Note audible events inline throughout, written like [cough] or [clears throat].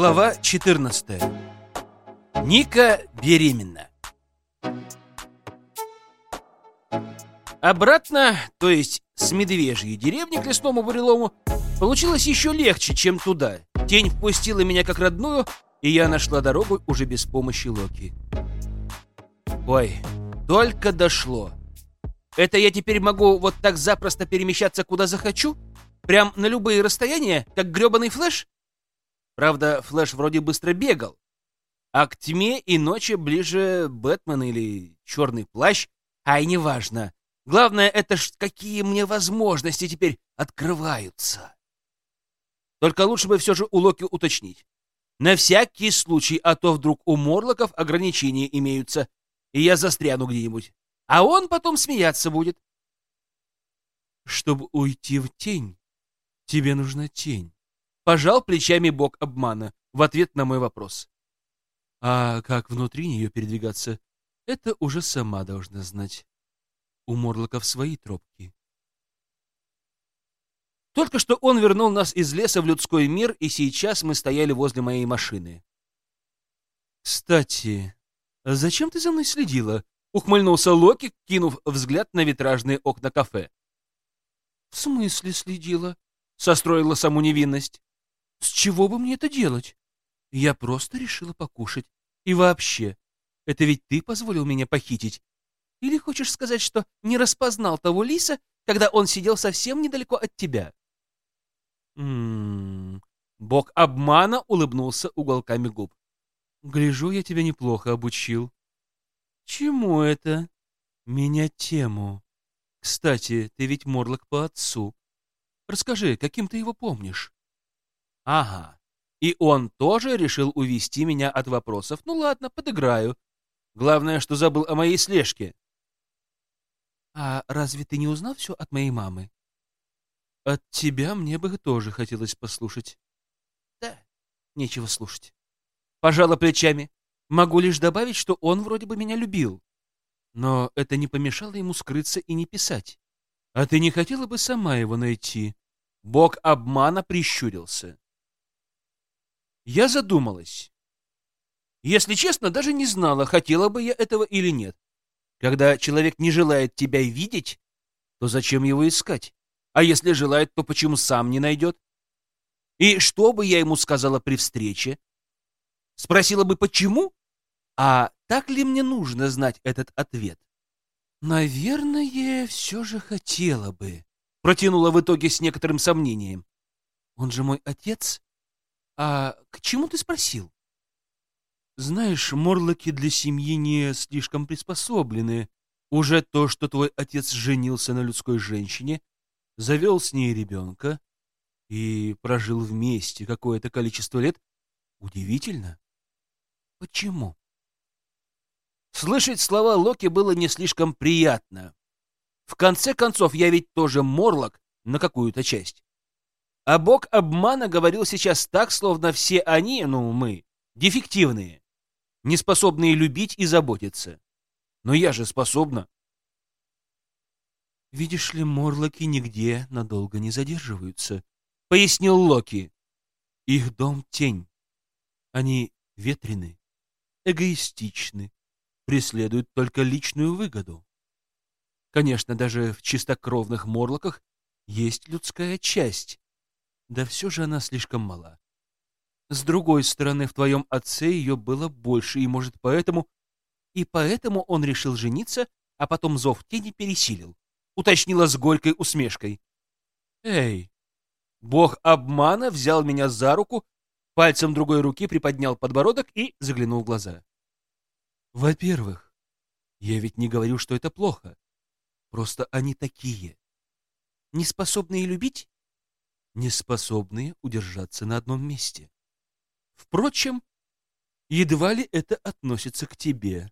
Глава 14. Ника беременна. Обратно, то есть с медвежьей деревни к лесному бурелому, получилось еще легче, чем туда. Тень впустила меня как родную, и я нашла дорогу уже без помощи Локи. Ой, только дошло. Это я теперь могу вот так запросто перемещаться куда захочу? Прям на любые расстояния, как гребаный флэш? Правда, Флэш вроде быстро бегал. А к тьме и ночи ближе Бэтмен или Черный плащ, ай, неважно. Главное, это ж какие мне возможности теперь открываются. Только лучше бы все же у Локи уточнить. На всякий случай, а то вдруг у Морлоков ограничения имеются, и я застряну где-нибудь. А он потом смеяться будет. Чтобы уйти в тень, тебе нужна тень. Пожал плечами бог обмана в ответ на мой вопрос. А как внутри нее передвигаться, это уже сама должна знать. У Морлоков свои тропки. Только что он вернул нас из леса в людской мир, и сейчас мы стояли возле моей машины. «Кстати, зачем ты за мной следила?» — ухмыльнулся Локи, кинув взгляд на витражные окна кафе. «В смысле следила?» — состроила саму невинность. С чего бы мне это делать? Я просто решила покушать. И вообще, это ведь ты позволил меня похитить. Или хочешь сказать, что не распознал того лиса, когда он сидел совсем недалеко от тебя? Ммм... Бог обмана улыбнулся уголками губ. Гляжу, я тебя неплохо обучил. Чему это? Меня тему. Кстати, ты ведь Морлок по отцу. Расскажи, каким ты его помнишь? Ага. И он тоже решил увести меня от вопросов. Ну ладно, подыграю. Главное, что забыл о моей слежке. А разве ты не узнал все от моей мамы? От тебя мне бы тоже хотелось послушать. Да, нечего слушать. Пожала плечами. Могу лишь добавить, что он вроде бы меня любил. Но это не помешало ему скрыться и не писать. А ты не хотела бы сама его найти? Бог обмана прищурился. Я задумалась. Если честно, даже не знала, хотела бы я этого или нет. Когда человек не желает тебя видеть, то зачем его искать? А если желает, то почему сам не найдет? И что бы я ему сказала при встрече? Спросила бы, почему? А так ли мне нужно знать этот ответ? Наверное, все же хотела бы. Протянула в итоге с некоторым сомнением. Он же мой отец. А к чему ты спросил? Знаешь, морлоки для семьи не слишком приспособлены. Уже то, что твой отец женился на людской женщине, завел с ней ребенка и прожил вместе какое-то количество лет, удивительно. Почему? Слышать слова Локи было не слишком приятно. В конце концов, я ведь тоже морлок на какую-то часть. А бог обмана говорил сейчас так, словно все они, ну мы, дефективные, неспособные любить и заботиться. Но я же способна. «Видишь ли, морлоки нигде надолго не задерживаются», — пояснил Локи. «Их дом — тень. Они ветрены, эгоистичны, преследуют только личную выгоду. Конечно, даже в чистокровных морлоках есть людская часть, да все же она слишком мала. С другой стороны, в твоем отце ее было больше, и, может, поэтому... И поэтому он решил жениться, а потом зов тени пересилил. Уточнила с горькой усмешкой. «Эй!» Бог обмана взял меня за руку, пальцем другой руки приподнял подбородок и заглянул в глаза. «Во-первых, я ведь не говорю, что это плохо. Просто они такие. Неспособные любить неспособные удержаться на одном месте. Впрочем, едва ли это относится к тебе.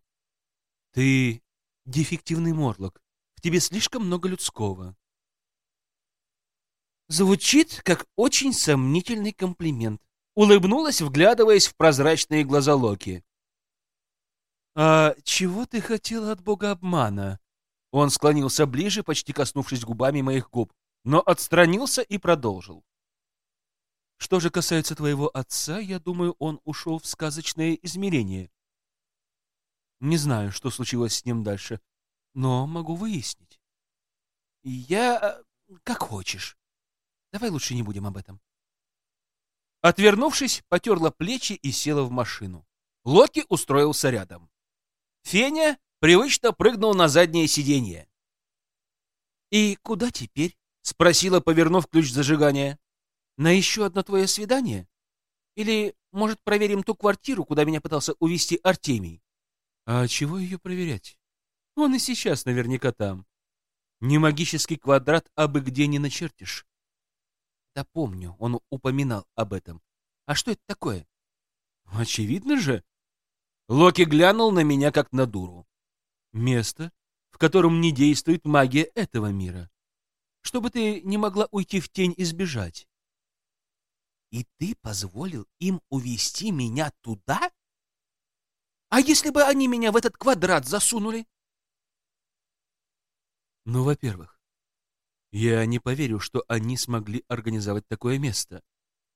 Ты дефективный морлок, в тебе слишком много людского. Звучит как очень сомнительный комплимент. Улыбнулась, вглядываясь в прозрачные глаза Локи. «А чего ты хотела от бога обмана?» Он склонился ближе, почти коснувшись губами моих губ но отстранился и продолжил. Что же касается твоего отца, я думаю, он ушел в сказочное измерение. Не знаю, что случилось с ним дальше, но могу выяснить. Я... как хочешь. Давай лучше не будем об этом. Отвернувшись, потерла плечи и села в машину. Локи устроился рядом. Феня привычно прыгнул на заднее сиденье. «И куда теперь?» — спросила, повернув ключ зажигания. «На еще одно твое свидание? Или, может, проверим ту квартиру, куда меня пытался увезти Артемий?» «А чего ее проверять? Он и сейчас наверняка там. Не магический квадрат, а бы где не начертишь». «Да помню, он упоминал об этом. А что это такое?» «Очевидно же». Локи глянул на меня, как на дуру. «Место, в котором не действует магия этого мира, чтобы ты не могла уйти в тень и сбежать. И ты позволил им увести меня туда? А если бы они меня в этот квадрат засунули? Ну, во-первых, я не поверю, что они смогли организовать такое место.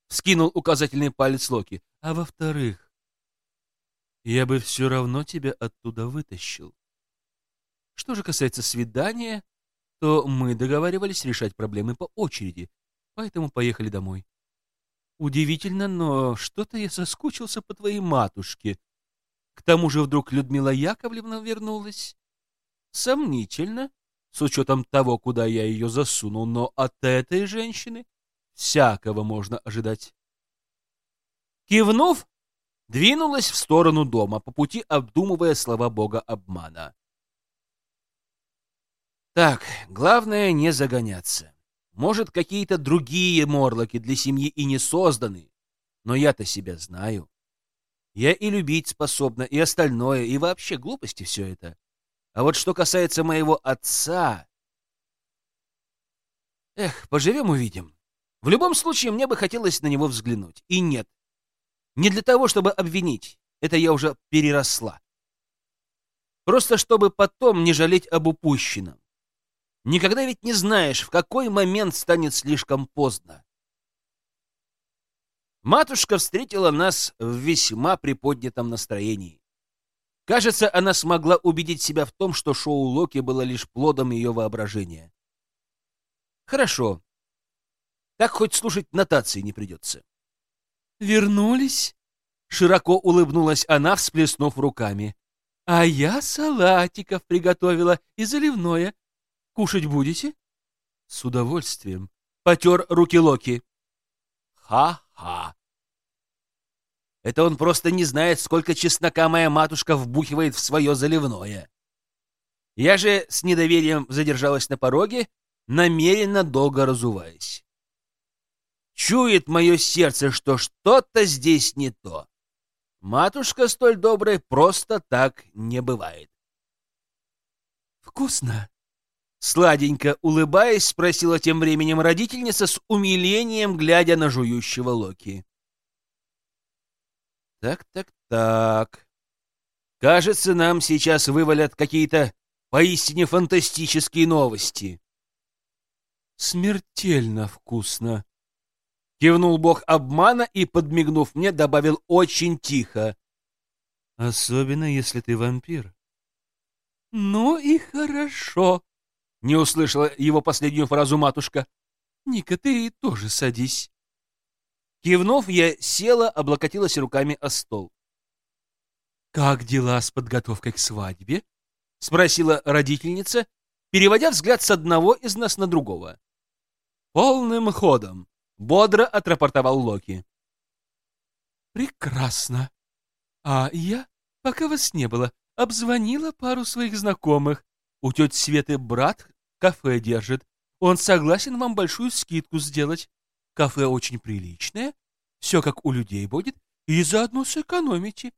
Скинул указательный палец Локи. А во-вторых, я бы все равно тебя оттуда вытащил. Что же касается свидания, то мы договаривались решать проблемы по очереди, поэтому поехали домой. Удивительно, но что-то я соскучился по твоей матушке. К тому же вдруг Людмила Яковлевна вернулась. Сомнительно, с учетом того, куда я ее засунул, но от этой женщины всякого можно ожидать. Кивнув, двинулась в сторону дома, по пути обдумывая слова бога обмана. Так, главное не загоняться. Может, какие-то другие морлоки для семьи и не созданы, но я-то себя знаю. Я и любить способна, и остальное, и вообще глупости все это. А вот что касается моего отца... Эх, поживем увидим. В любом случае, мне бы хотелось на него взглянуть. И нет. Не для того, чтобы обвинить. Это я уже переросла. Просто чтобы потом не жалеть об упущенном. Никогда ведь не знаешь, в какой момент станет слишком поздно. Матушка встретила нас в весьма приподнятом настроении. Кажется, она смогла убедить себя в том, что шоу Локи было лишь плодом ее воображения. Хорошо. Так хоть слушать нотации не придется. «Вернулись?» — широко улыбнулась она, всплеснув руками. «А я салатиков приготовила и заливное. Кушать будете? С удовольствием. Потер руки Локи. Ха-ха. Это он просто не знает, сколько чеснока моя матушка вбухивает в свое заливное. Я же с недоверием задержалась на пороге, намеренно долго разуваясь. Чует мое сердце, что что-то здесь не то. Матушка столь доброй просто так не бывает. «Вкусно!» Сладенько улыбаясь, спросила тем временем родительница с умилением, глядя на жующего Локи. Так, так, так. Кажется, нам сейчас вывалят какие-то поистине фантастические новости. Смертельно вкусно. Кивнул бог обмана и, подмигнув мне, добавил очень тихо. Особенно, если ты вампир. Ну и хорошо. Не услышала его последнюю фразу матушка. «Ника, ты тоже садись». Кивнув, я села, облокотилась руками о стол. «Как дела с подготовкой к свадьбе?» — спросила родительница, переводя взгляд с одного из нас на другого. «Полным ходом», — бодро отрапортовал Локи. «Прекрасно. А я, пока вас не было, обзвонила пару своих знакомых. У тети Светы брат кафе держит. Он согласен вам большую скидку сделать. Кафе очень приличное, все как у людей будет, и заодно сэкономите.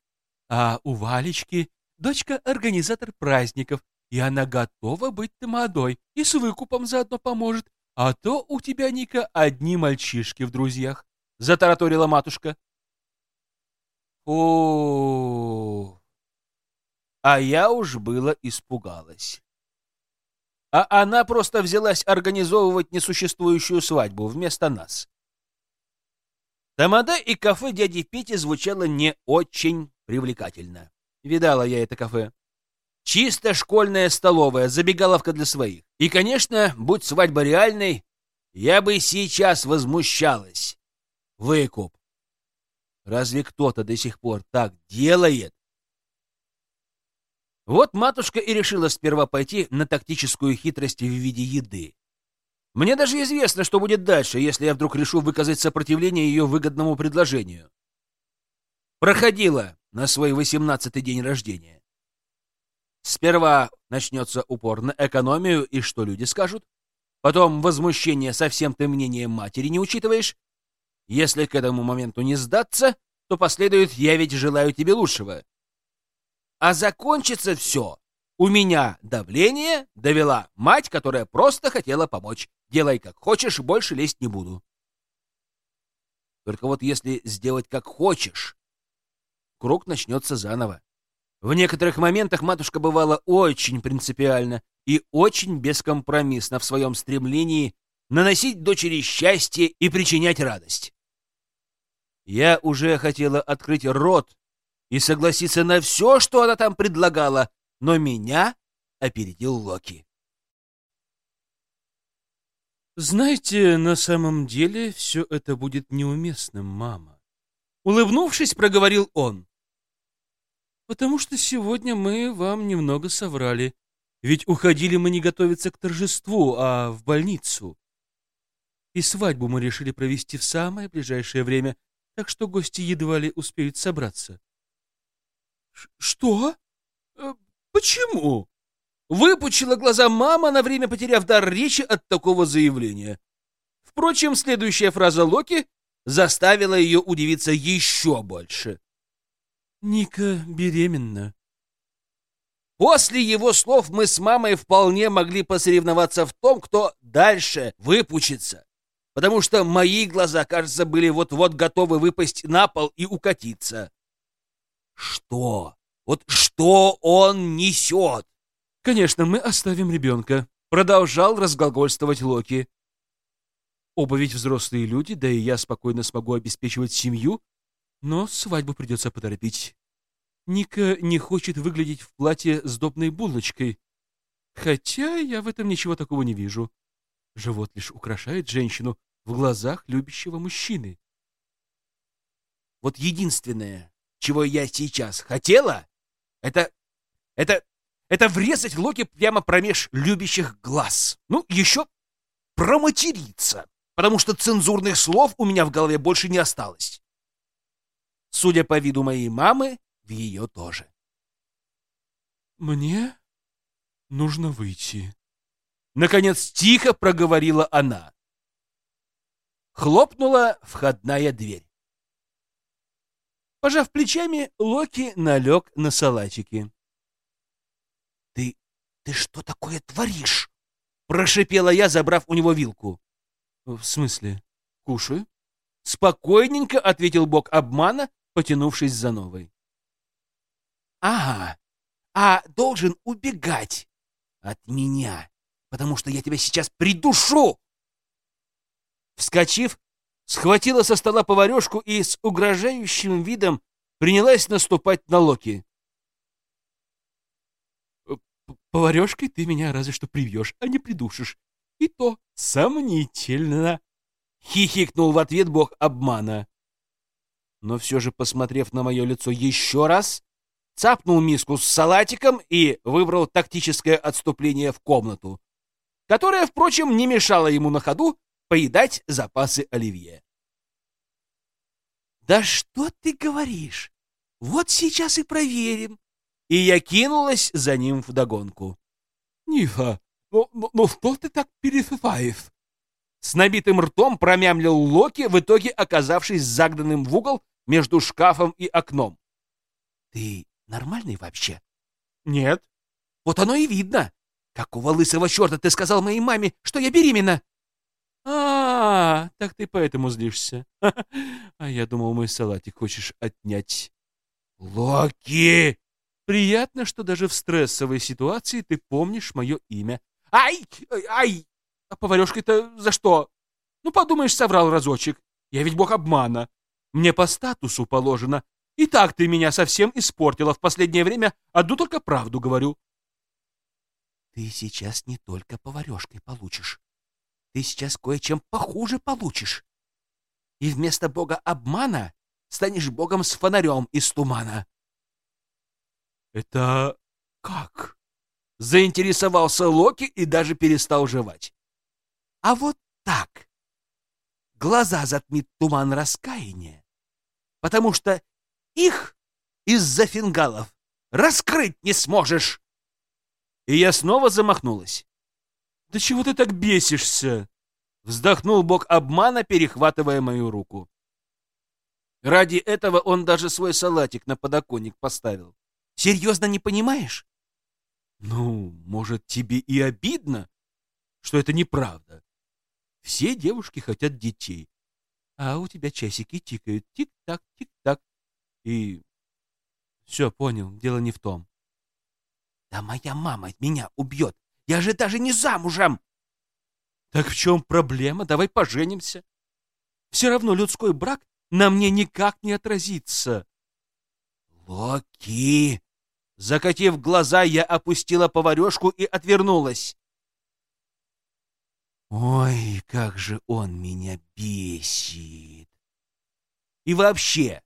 А у Валечки дочка организатор праздников, и она готова быть тамадой, и с выкупом заодно поможет. А то у тебя, Ника, одни мальчишки в друзьях, — затараторила матушка. О, а я уж было испугалась а она просто взялась организовывать несуществующую свадьбу вместо нас. Тамада и кафе дяди Пети звучало не очень привлекательно. Видала я это кафе. Чисто школьная столовая, забегаловка для своих. И, конечно, будь свадьба реальной, я бы сейчас возмущалась. Выкуп. Разве кто-то до сих пор так делает? Вот матушка и решила сперва пойти на тактическую хитрость в виде еды. Мне даже известно, что будет дальше, если я вдруг решу выказать сопротивление ее выгодному предложению. Проходила на свой восемнадцатый день рождения. Сперва начнется упор на экономию и что люди скажут. Потом возмущение совсем ты мнением матери не учитываешь. Если к этому моменту не сдаться, то последует «я ведь желаю тебе лучшего». А закончится все у меня давление довела мать, которая просто хотела помочь. Делай как хочешь, больше лезть не буду. Только вот если сделать как хочешь, круг начнется заново. В некоторых моментах матушка бывала очень принципиальна и очень бескомпромиссна в своем стремлении наносить дочери счастье и причинять радость. Я уже хотела открыть рот и согласиться на все, что она там предлагала, но меня опередил Локи. «Знаете, на самом деле все это будет неуместным, мама». Улыбнувшись, проговорил он. «Потому что сегодня мы вам немного соврали. Ведь уходили мы не готовиться к торжеству, а в больницу. И свадьбу мы решили провести в самое ближайшее время, так что гости едва ли успеют собраться». «Что? Э, Почему? Выпучила глаза мама, на время потеряв дар речи от такого заявления. Впрочем, следующая фраза Локи заставила ее удивиться еще больше. «Ника беременна». После его слов мы с мамой вполне могли посоревноваться в том, кто дальше выпучится, потому что мои глаза, кажется, были вот-вот готовы выпасть на пол и укатиться. Что? Вот что он несет? Конечно, мы оставим ребенка, продолжал разглагольствовать Локи. Оба ведь взрослые люди, да и я спокойно смогу обеспечивать семью, но свадьбу придется поторопить. Ника не хочет выглядеть в платье с добной булочкой, хотя я в этом ничего такого не вижу. Живот лишь украшает женщину в глазах любящего мужчины. Вот единственное, чего я сейчас хотела, это... это... это врезать Локи прямо промеж любящих глаз. Ну, еще проматериться, потому что цензурных слов у меня в голове больше не осталось. Судя по виду моей мамы, в ее тоже. «Мне нужно выйти», — наконец тихо проговорила она. Хлопнула входная дверь. Пожав плечами, Локи налег на салатики. «Ты... ты что такое творишь?» — прошипела я, забрав у него вилку. «В смысле? Кушаю?» Спокойненько ответил бог обмана, потянувшись за новой. «Ага, а должен убегать от меня, потому что я тебя сейчас придушу!» Вскочив, схватила со стола поварешку и с угрожающим видом принялась наступать на Локи. «Поварешкой ты меня разве что привьешь, а не придушишь. И то сомнительно!» — хихикнул в ответ бог обмана. Но все же, посмотрев на мое лицо еще раз, цапнул миску с салатиком и выбрал тактическое отступление в комнату, которое, впрочем, не мешало ему на ходу поедать запасы оливье. «Да что ты говоришь? Вот сейчас и проверим!» И я кинулась за ним вдогонку. «Нифа, ну, ну, ну что ты так пересыпаешь?» С набитым ртом промямлил Локи, в итоге оказавшись загнанным в угол между шкафом и окном. «Ты нормальный вообще?» «Нет». «Вот оно и видно. Какого лысого черта ты сказал моей маме, что я беременна?» А, так ты поэтому злишься. [laughs] А я думал, мой салатик хочешь отнять. Локи! Приятно, что даже в стрессовой ситуации ты помнишь мое имя. Ай! Ай! А поварешкой-то за что? Ну, подумаешь, соврал разочек. Я ведь бог обмана. Мне по статусу положено. И так ты меня совсем испортила в последнее время. Одну только правду говорю. Ты сейчас не только поварешкой получишь. Ты сейчас кое-чем похуже получишь. И вместо бога обмана станешь богом с фонарем из тумана. Это как? Заинтересовался Локи и даже перестал жевать. А вот так. Глаза затмит туман раскаяния, потому что их из-за фингалов раскрыть не сможешь. И я снова замахнулась. «Да чего ты так бесишься?» Вздохнул бог обмана, перехватывая мою руку. Ради этого он даже свой салатик на подоконник поставил. «Серьезно не понимаешь?» «Ну, может, тебе и обидно, что это неправда. Все девушки хотят детей, а у тебя часики тикают тик-так, тик-так. И все, понял, дело не в том. Да моя мама меня убьет. Я же даже не замужем. Так в чем проблема? Давай поженимся. Все равно людской брак на мне никак не отразится. Локи! Закатив глаза, я опустила поварешку и отвернулась. Ой, как же он меня бесит. И вообще,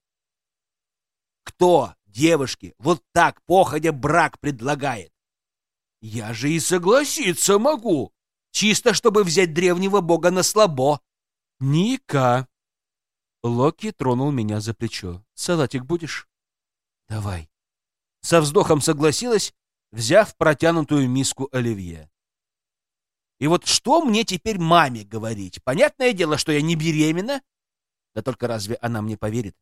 кто девушке вот так походя брак предлагает? Я же и согласиться могу, чисто чтобы взять древнего бога на слабо. Ника. Локи тронул меня за плечо. Салатик будешь? Давай. Со вздохом согласилась, взяв протянутую миску оливье. И вот что мне теперь маме говорить? Понятное дело, что я не беременна. Да только разве она мне поверит?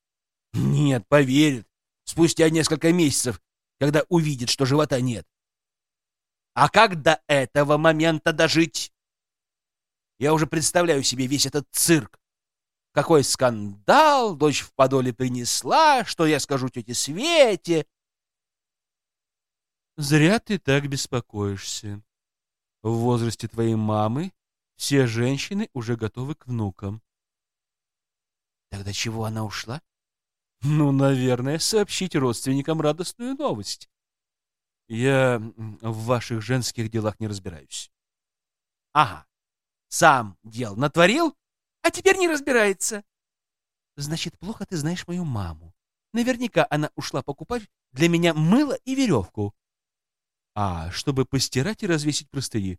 Нет, поверит спустя несколько месяцев, когда увидит, что живота нет. А как до этого момента дожить? Я уже представляю себе весь этот цирк. Какой скандал дочь в подоле принесла, что я скажу тете Свете. Зря ты так беспокоишься. В возрасте твоей мамы все женщины уже готовы к внукам. Тогда чего она ушла? Ну, наверное, сообщить родственникам радостную новость. Я в ваших женских делах не разбираюсь. Ага. Сам дел натворил, а теперь не разбирается. Значит, плохо ты знаешь мою маму. Наверняка она ушла покупать для меня мыло и веревку. А, чтобы постирать и развесить простыни.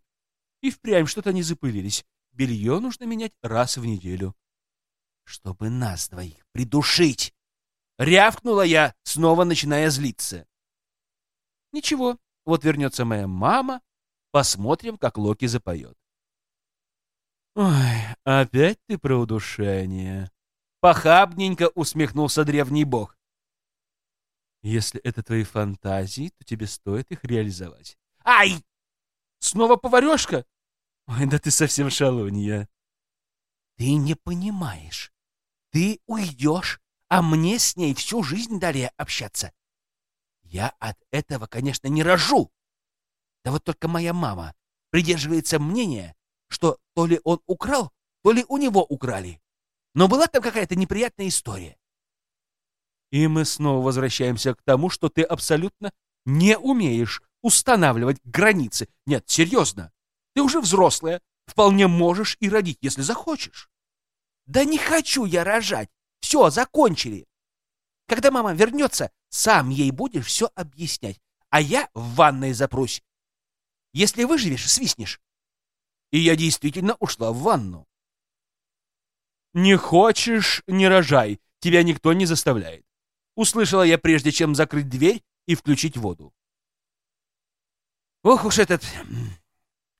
И впрямь что-то не запылились. Белье нужно менять раз в неделю. Чтобы нас двоих придушить. Рявкнула я, снова начиная злиться. Ничего, вот вернется моя мама, посмотрим, как Локи запоет. Ой, опять ты про удушение. Похабненько усмехнулся древний бог. Если это твои фантазии, то тебе стоит их реализовать. Ай! Снова поварешка? Ой, да ты совсем шалунья. Ты не понимаешь. Ты уйдешь, а мне с ней всю жизнь далее общаться. Я от этого, конечно, не рожу. Да вот только моя мама придерживается мнения, что то ли он украл, то ли у него украли. Но была там какая-то неприятная история. И мы снова возвращаемся к тому, что ты абсолютно не умеешь устанавливать границы. Нет, серьезно. Ты уже взрослая, вполне можешь и родить, если захочешь. Да не хочу я рожать. Все, закончили. Когда мама вернется, сам ей будешь все объяснять, а я в ванной запрусь. Если выживешь, свистнешь. И я действительно ушла в ванну. «Не хочешь — не рожай, тебя никто не заставляет», — услышала я, прежде чем закрыть дверь и включить воду. Ох уж этот...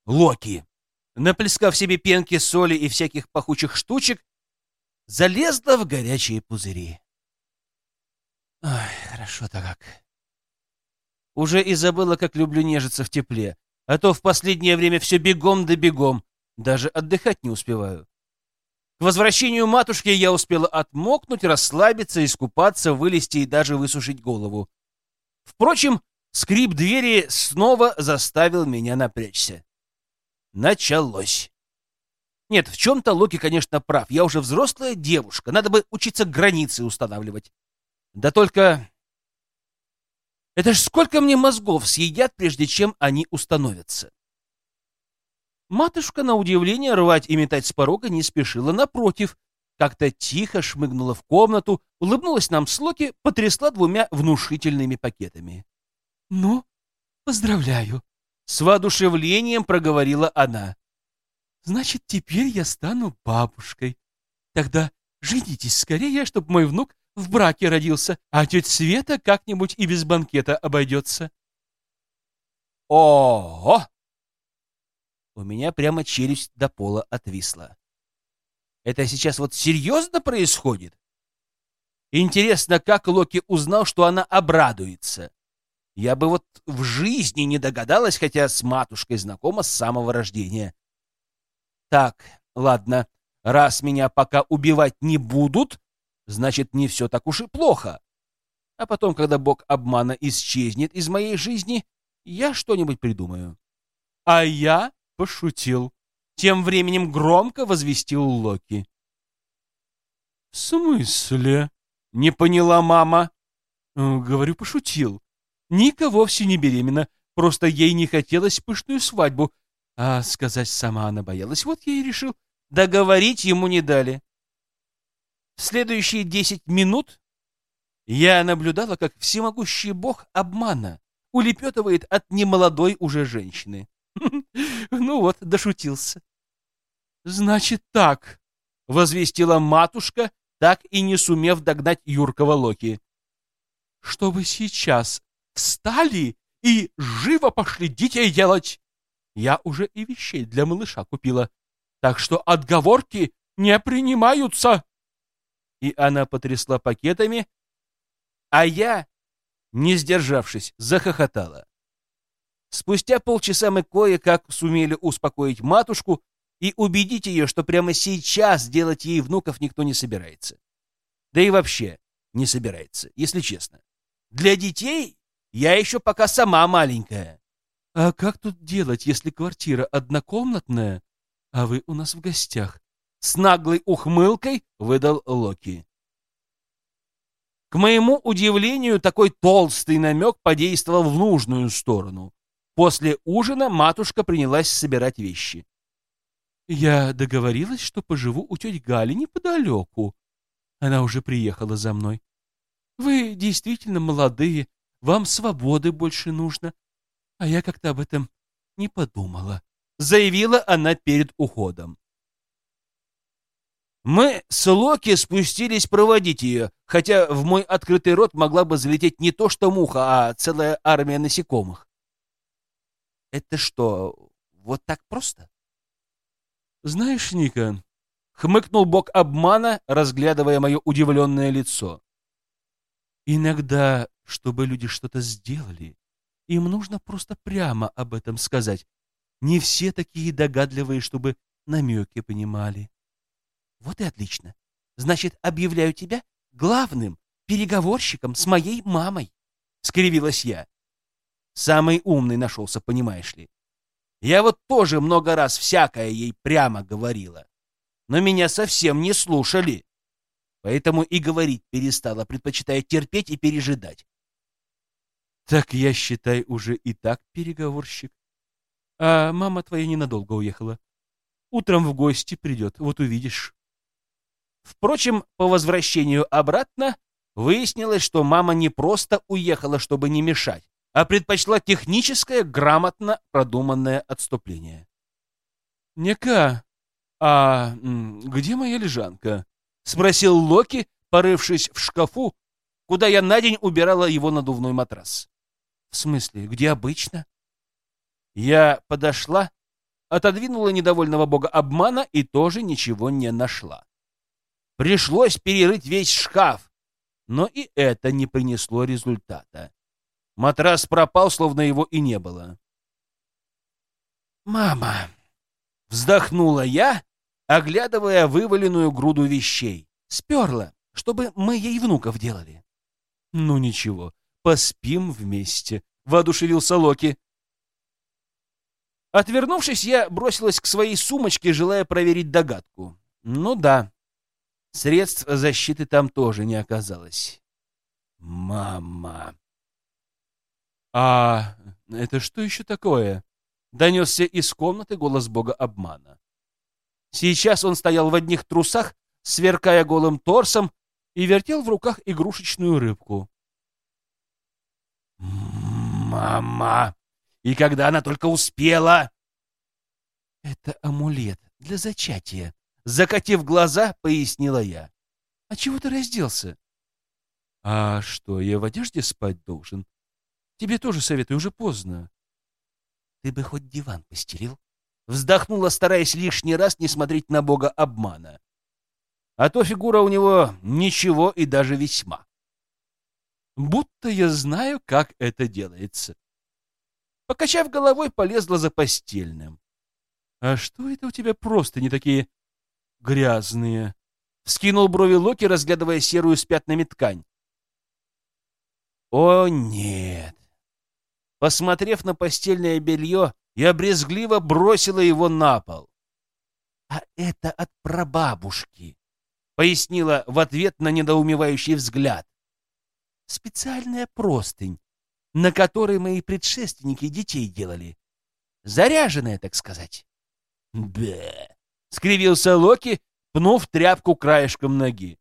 Локи! Наплескав себе пенки, соли и всяких пахучих штучек, залезла в горячие пузыри. Ой, хорошо-то как. Уже и забыла, как люблю нежиться в тепле, а то в последнее время все бегом да бегом, даже отдыхать не успеваю. К возвращению матушки я успела отмокнуть, расслабиться, искупаться, вылезти и даже высушить голову. Впрочем, скрип двери снова заставил меня напрячься. Началось. Нет, в чем-то Локи, конечно, прав. Я уже взрослая девушка. Надо бы учиться границы устанавливать. Да только... Это ж сколько мне мозгов съедят, прежде чем они установятся? Матушка, на удивление, рвать и метать с порога не спешила. Напротив, как-то тихо шмыгнула в комнату, улыбнулась нам с Локи, потрясла двумя внушительными пакетами. «Ну, поздравляю!» — с воодушевлением проговорила она. «Значит, теперь я стану бабушкой. Тогда женитесь скорее, чтобы мой внук в браке родился, а тетя Света как-нибудь и без банкета обойдется». «Ого!» У меня прямо челюсть до пола отвисла. Это сейчас вот серьезно происходит? Интересно, как Локи узнал, что она обрадуется. Я бы вот в жизни не догадалась, хотя с матушкой знакома с самого рождения. Так, ладно, раз меня пока убивать не будут, значит, не все так уж и плохо. А потом, когда бог обмана исчезнет из моей жизни, я что-нибудь придумаю. А я пошутил. Тем временем громко возвестил Локи. «В смысле?» — не поняла мама. «Э, «Говорю, пошутил. Ника вовсе не беременна, просто ей не хотелось пышную свадьбу, а сказать сама она боялась. Вот я и решил. Договорить ему не дали. Следующие десять минут я наблюдала, как всемогущий бог обмана улепетывает от немолодой уже женщины. [laughs] Ну вот, дошутился. «Значит так», — возвестила матушка, так и не сумев догнать Юркова Локи. «Чтобы сейчас встали и живо пошли детей делать. Я уже и вещей для малыша купила, так что отговорки не принимаются». И она потрясла пакетами, а я, не сдержавшись, захохотала. Спустя полчаса мы кое-как сумели успокоить матушку и убедить ее, что прямо сейчас делать ей внуков никто не собирается. Да и вообще не собирается, если честно. Для детей я еще пока сама маленькая. А как тут делать, если квартира однокомнатная, а вы у нас в гостях? С наглой ухмылкой выдал Локи. К моему удивлению, такой толстый намек подействовал в нужную сторону. После ужина матушка принялась собирать вещи. Я договорилась, что поживу у тети Гали неподалеку. Она уже приехала за мной. Вы действительно молодые, вам свободы больше нужно. А я как-то об этом не подумала. Заявила она перед уходом. Мы с Локи спустились проводить ее, хотя в мой открытый рот могла бы залететь не то что муха, а целая армия насекомых. Это что, вот так просто? Знаешь, Ника, хмыкнул бог обмана, разглядывая мое удивленное лицо. Иногда, чтобы люди что-то сделали, им нужно просто прямо об этом сказать. Не все такие догадливые, чтобы намеки понимали. Вот и отлично. Значит, объявляю тебя главным переговорщиком с моей мамой, — скривилась я. Самый умный нашелся, понимаешь ли. Я вот тоже много раз всякое ей прямо говорила. Но меня совсем не слушали. Поэтому и говорить перестала, предпочитая терпеть и пережидать. Так я, считай, уже и так переговорщик. А мама твоя ненадолго уехала. Утром в гости придет, вот увидишь. Впрочем, по возвращению обратно выяснилось, что мама не просто уехала, чтобы не мешать, а предпочла техническое, грамотно продуманное отступление. «Нека, а где моя лежанка?» — спросил Локи, порывшись в шкафу, куда я на день убирала его надувной матрас. «В смысле, где обычно?» Я подошла, отодвинула недовольного бога обмана и тоже ничего не нашла. Пришлось перерыть весь шкаф, но и это не принесло результата. Матрас пропал, словно его и не было. «Мама!» — вздохнула я, оглядывая вываленную груду вещей. «Сперла, чтобы мы ей внуков делали». «Ну ничего, поспим вместе», — воодушевился Локи. Отвернувшись, я бросилась к своей сумочке, желая проверить догадку. Ну да, средств защиты там тоже не оказалось. Мама. А это что еще такое? Донесся из комнаты голос бога обмана. Сейчас он стоял в одних трусах, сверкая голым торсом, и вертел в руках игрушечную рыбку. «Мама! И когда она только успела!» «Это амулет для зачатия», — закатив глаза, пояснила я. «А чего ты разделся?» «А что, я в одежде спать должен? Тебе тоже советую, уже поздно». «Ты бы хоть диван постелил?» Вздохнула, стараясь лишний раз не смотреть на бога обмана. А то фигура у него ничего и даже весьма. Будто я знаю, как это делается. Покачав головой, полезла за постельным. «А что это у тебя просто не такие грязные?» Скинул брови Локи, разглядывая серую с пятнами ткань. «О, нет!» Посмотрев на постельное белье, я брезгливо бросила его на пол. «А это от прабабушки», — пояснила в ответ на недоумевающий взгляд. «Специальная простынь, на которой мои предшественники детей делали. Заряженная, так сказать». «Бе!» — скривился Локи, пнув тряпку краешком ноги.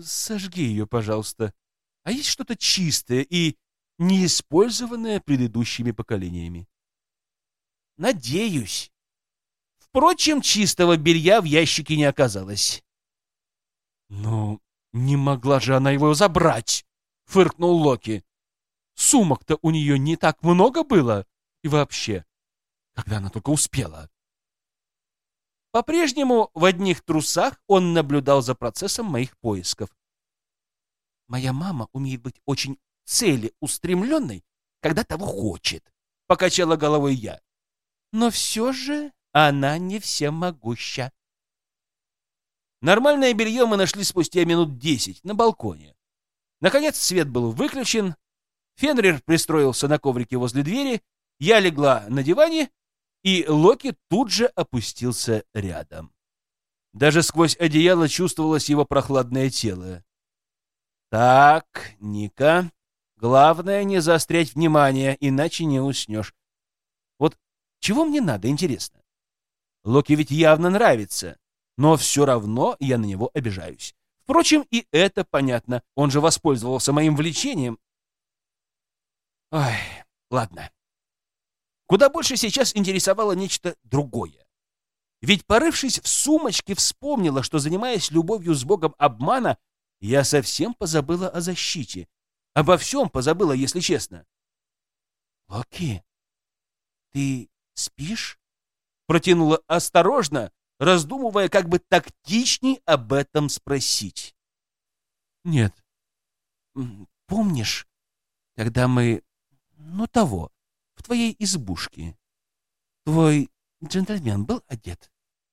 «Сожги ее, пожалуйста. А есть что-то чистое и неиспользованное предыдущими поколениями?» Надеюсь. Впрочем, чистого белья в ящике не оказалось. «Ну, не могла же она его забрать!» — фыркнул Локи. «Сумок-то у нее не так много было. И вообще, когда она только успела?» По-прежнему в одних трусах он наблюдал за процессом моих поисков. «Моя мама умеет быть очень целеустремленной, когда того хочет», — покачала головой я но все же она не всемогуща. Нормальное белье мы нашли спустя минут десять на балконе. Наконец свет был выключен, Фенрир пристроился на коврике возле двери, я легла на диване, и Локи тут же опустился рядом. Даже сквозь одеяло чувствовалось его прохладное тело. «Так, Ника, главное не заострять внимание, иначе не уснешь. Чего мне надо, интересно? Локи ведь явно нравится, но все равно я на него обижаюсь. Впрочем, и это понятно. Он же воспользовался моим влечением. Ой, ладно. Куда больше сейчас интересовало нечто другое. Ведь, порывшись в сумочке, вспомнила, что, занимаясь любовью с богом обмана, я совсем позабыла о защите. Обо всем позабыла, если честно. Локи, ты «Спишь?» — протянула осторожно, раздумывая, как бы тактичней об этом спросить. «Нет». «Помнишь, когда мы... ну того, в твоей избушке, твой джентльмен был одет?»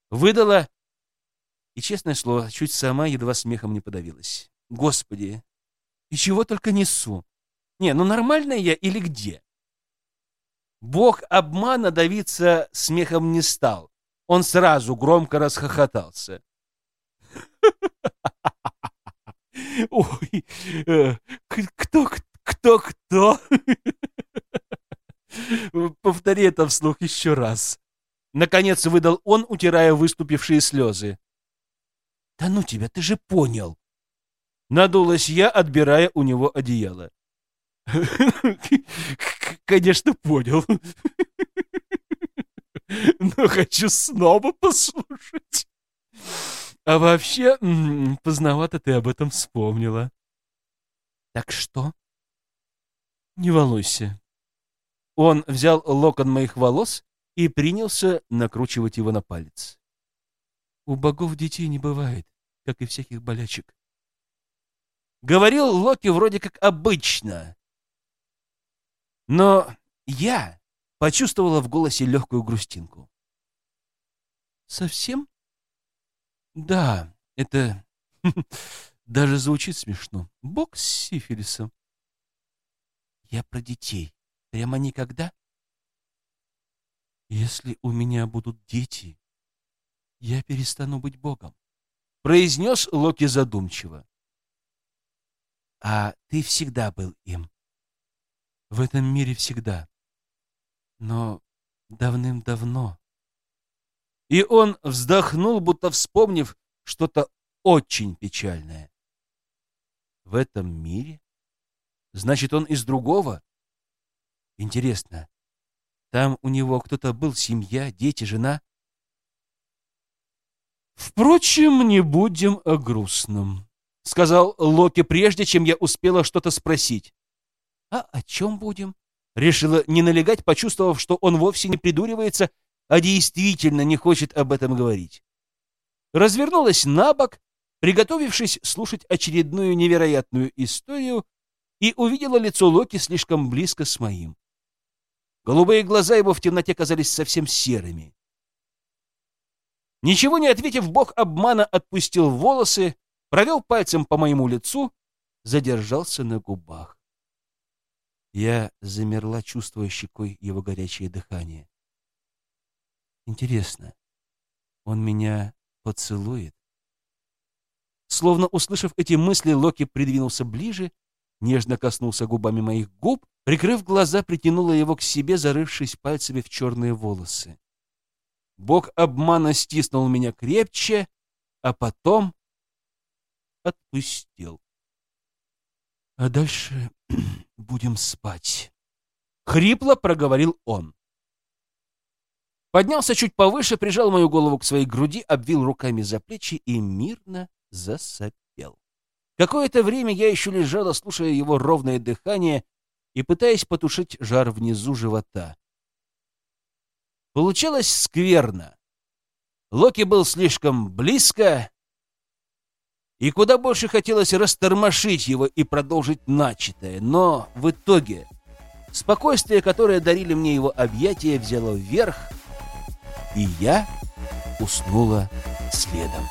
Выдала, и, честное слово, чуть сама едва смехом не подавилась. «Господи, и чего только несу! Не, ну нормальная я или где?» Бог обмана давиться смехом не стал. Он сразу громко расхохотался. [laughs] Ой, э, кто, кто, кто? [laughs] Повтори это вслух еще раз. Наконец выдал он, утирая выступившие слезы. Да ну тебя, ты же понял. Надулась я, отбирая у него одеяло. [laughs] Конечно, понял. Но хочу снова послушать. А вообще, поздновато ты об этом вспомнила. Так что? Не волнуйся. Он взял локон моих волос и принялся накручивать его на палец. У богов детей не бывает, как и всяких болячек. Говорил Локи вроде как обычно, но я почувствовала в голосе легкую грустинку. «Совсем?» «Да, это [laughs] даже звучит смешно. Бог с сифилисом». «Я про детей. Прямо никогда?» «Если у меня будут дети, я перестану быть Богом», — произнес Локи задумчиво. «А ты всегда был им». «В этом мире всегда. Но давным-давно». И он вздохнул, будто вспомнив что-то очень печальное. «В этом мире? Значит, он из другого?» Интересно, там у него кто-то был, семья, дети, жена? Впрочем, не будем о грустном, сказал Локи, прежде чем я успела что-то спросить. А о чем будем? Решила не налегать, почувствовав, что он вовсе не придуривается, а действительно не хочет об этом говорить. Развернулась на бок, приготовившись слушать очередную невероятную историю, и увидела лицо Локи слишком близко с моим. Голубые глаза его в темноте казались совсем серыми. Ничего не ответив, бог обмана отпустил волосы, провел пальцем по моему лицу, задержался на губах. Я замерла, чувствуя щекой его горячее дыхание. Интересно, он меня поцелует? Словно услышав эти мысли, Локи придвинулся ближе, нежно коснулся губами моих губ Прикрыв глаза, притянула его к себе, зарывшись пальцами в черные волосы. Бог обмана стиснул меня крепче, а потом отпустил. А дальше [clears throat] будем спать. Хрипло проговорил он. Поднялся чуть повыше, прижал мою голову к своей груди, обвил руками за плечи и мирно засопел. Какое-то время я еще лежала, слушая его ровное дыхание и пытаясь потушить жар внизу живота. Получалось скверно. Локи был слишком близко, и куда больше хотелось растормошить его и продолжить начатое, но в итоге спокойствие, которое дарили мне его объятия, взяло вверх, и я уснула следом.